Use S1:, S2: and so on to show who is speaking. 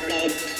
S1: Saturday